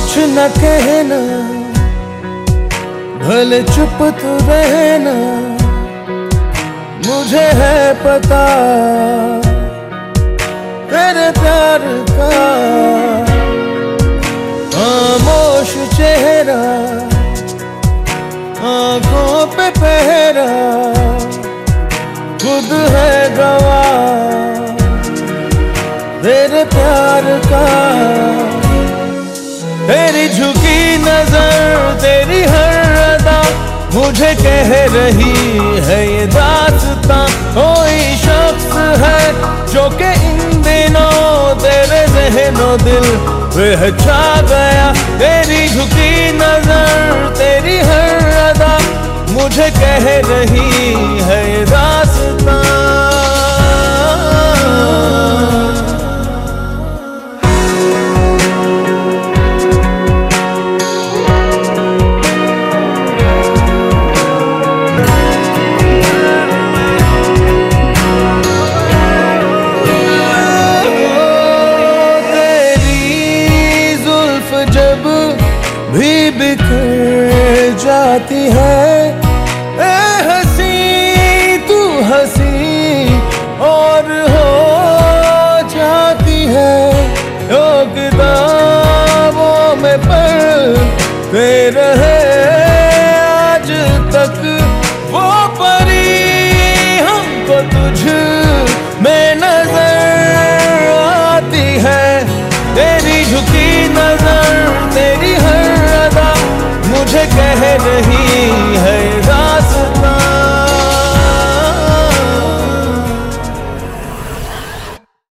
न कहना, भले चुप तो रहना, मुझे है पता, तेरे प्यार का खामोश चेहरा, आँखों पे पहरा, खुद है गवाह, तेरे प्यार का तेरी झुकी नज़र, तेरी हर अदा मुझे कह रही है ये दासता। कोई शख्स है जो के इन दिनों तेरे जहनो दिल पे छा गया। तेरी झुकी नज़र, तेरी हर अदा मुझे कह रही है भी बिखर जाती है। ए हसी, तू हसी और हो जाती है। जो किताबों में पढ़ते रहे आज तक। वो परी हमको तुझ में नज़र आती है। तेरी झुकी नज़र नहीं है